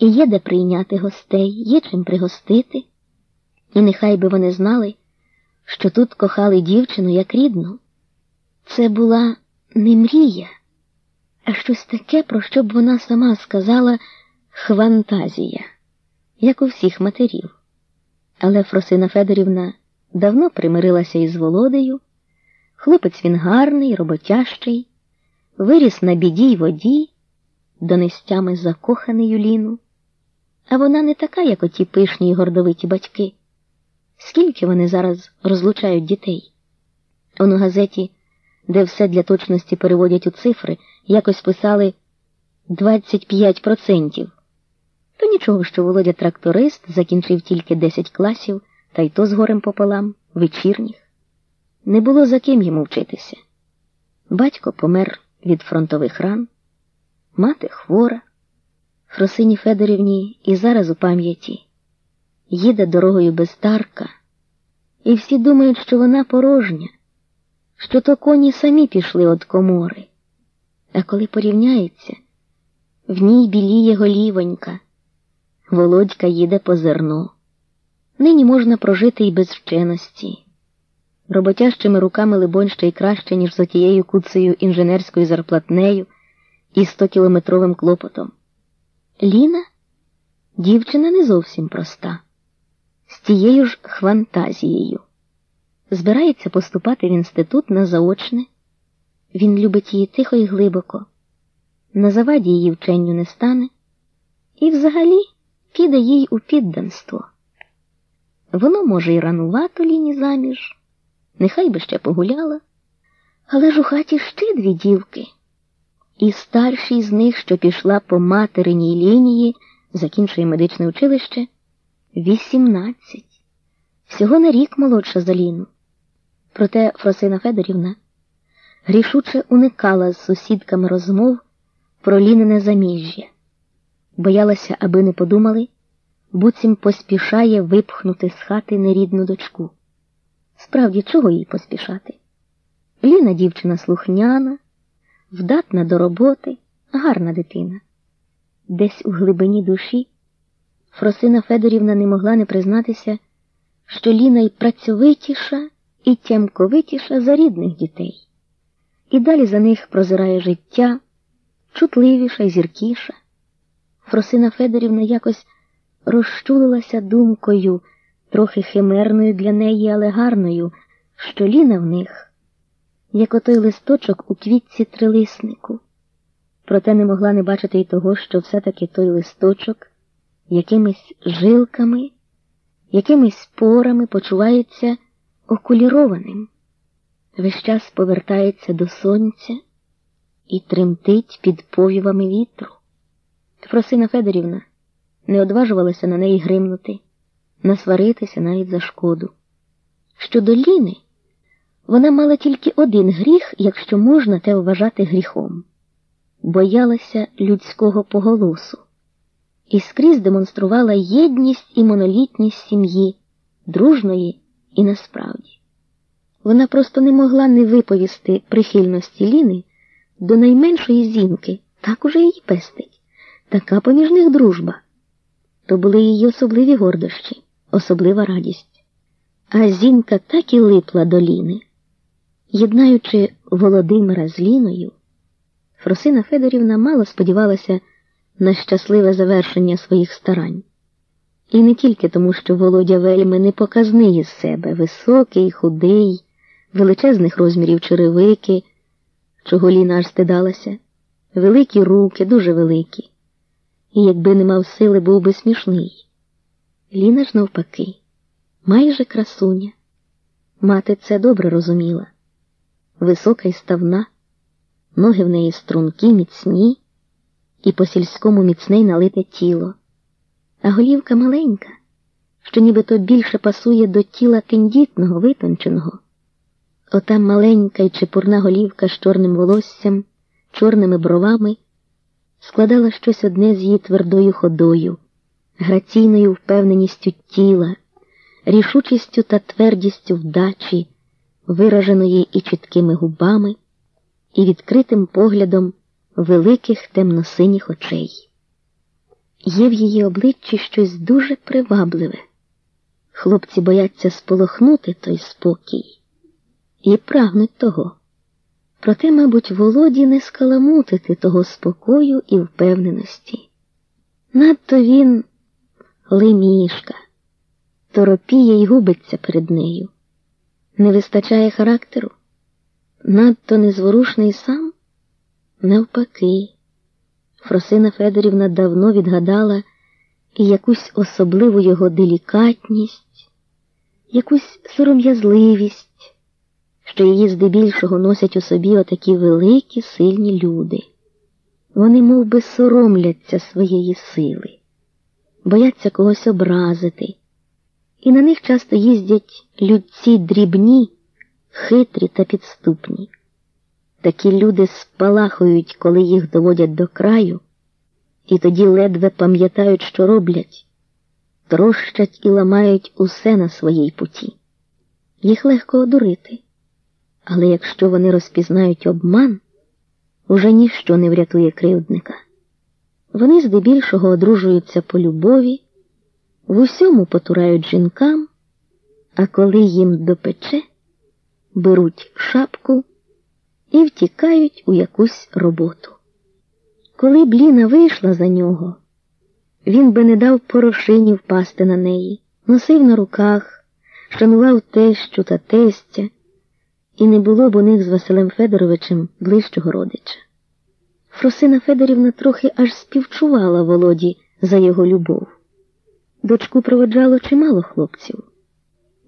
І є де прийняти гостей, є чим пригостити, і нехай би вони знали, що тут кохали дівчину як рідну. Це була не мрія, а щось таке, про що б вона сама сказала хвантазія, як у всіх матерів. Але Фросина Федорівна давно примирилася із Володею. Хлопець він гарний, роботящий, виріс на біді й воді, донестями закоханий Юліну. А вона не така, як оті пишні й гордовиті батьки. Скільки вони зараз розлучають дітей? Он у газеті, де все для точності переводять у цифри, якось писали 25%. То нічого, що Володя тракторист закінчив тільки 10 класів, та й то з горем пополам, вечірніх. Не було за ким йому вчитися. Батько помер від фронтових ран, мати хвора, Фросині Федорівні і зараз у пам'яті їде дорогою без тарка, і всі думають, що вона порожня, що то коні самі пішли від комори. А коли порівняється, в ній біліє голівонька, Володька їде по зерно. Нині можна прожити і без вченості. Роботящими руками, либонь, ще й краще, ніж за тією куцею інженерською зарплатнею і стокілометровим клопотом. Ліна дівчина не зовсім проста, з тією ж хвантазією. Збирається поступати в інститут на заочне. Він любить її тихо і глибоко, на заваді її вченню не стане, і взагалі піде їй у підданство. Воно, може, й ранувато ліні заміж, нехай би ще погуляла, але ж у хаті ще дві дівки. І старшій з них, що пішла по материній лінії, закінчує медичне училище, вісімнадцять. Всього на рік молодша за Ліну. Проте Фросина Федорівна рішуче уникала з сусідками розмов про лінене заміжжя, боялася, аби не подумали, буцім поспішає випхнути з хати нерідну дочку. Справді, чого їй поспішати? Ліна дівчина слухняна вдатна до роботи, гарна дитина. Десь у глибині душі Фросина Федорівна не могла не признатися, що Ліна й працьовитіша, і тямковитіша за рідних дітей. І далі за них прозирає життя, чутливіша й зіркіша. Фросина Федорівна якось розчулилася думкою, трохи химерною для неї, але гарною, що Ліна в них як отой листочок у квітці трилиснику. Проте не могла не бачити й того, що все-таки той листочок якимись жилками, якимись порами почувається окулірованим, весь час повертається до сонця і тремтить під повівами вітру. Фросина Федорівна не одважувалася на неї гримнути, насваритися навіть за шкоду. Щодо Ліни, вона мала тільки один гріх, якщо можна те вважати гріхом боялася людського поголосу і скрізь демонструвала єдність і монолітність сім'ї, дружної і насправді. Вона просто не могла не виповісти прихильності Ліни до найменшої зінки, так уже її пестить, така поміж них дружба. То були її особливі гордощі, особлива радість. А зінка так і липла до Ліни. Єднаючи Володимира з Ліною, Фросина Федорівна мало сподівалася на щасливе завершення своїх старань. І не тільки тому, що Володя вельми не показний із себе, високий, худий, величезних розмірів черевики, чого Ліна аж стидалася, великі руки, дуже великі. І якби не мав сили, був би смішний. Ліна ж навпаки, майже красуня. Мати це добре розуміла висока і ставна, ноги в неї стрункі, міцні, і по сільському міцне й налите тіло, а голівка маленька, що нібито більше пасує до тіла тендітного, витонченого. Ота маленька й чепурна голівка з чорним волоссям, чорними бровами складала щось одне з її твердою ходою, граційною впевненістю тіла, рішучістю та твердістю вдачі вираженої і чіткими губами, і відкритим поглядом великих темно-синіх очей. Є в її обличчі щось дуже привабливе. Хлопці бояться сполохнути той спокій і прагнуть того. Проте, мабуть, володі не скаламутити того спокою і впевненості. Надто він лемішка, торопіє й губиться перед нею. Не вистачає характеру, надто незворушний сам, навпаки. Фросина Федорівна давно відгадала якусь особливу його делікатність, якусь сором'язливість, що її здебільшого носять у собі отакі великі, сильні люди. Вони мов би, соромляться своєї сили, бояться когось образити, і на них часто їздять людці дрібні, хитрі та підступні. Такі люди спалахують, коли їх доводять до краю, і тоді ледве пам'ятають, що роблять, трощать і ламають усе на своїй путі. Їх легко одурити, але якщо вони розпізнають обман, уже ніщо не врятує кривдника. Вони здебільшого одружуються по любові, в усьому потурають жінкам, а коли їм допече, беруть шапку і втікають у якусь роботу. Коли Бліна вийшла за нього, він би не дав порошині впасти на неї, носив на руках, шанував тещу та тестя, і не було б у них з Василем Федоровичем ближчого родича. Фросина Федорівна трохи аж співчувала Володі за його любов. Дочку проводжало чимало хлопців.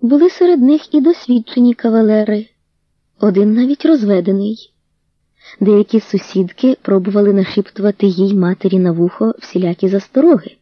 Були серед них і досвідчені кавалери один навіть розведений. Деякі сусідки пробували нашіптувати їй матері на вухо всілякі застороги.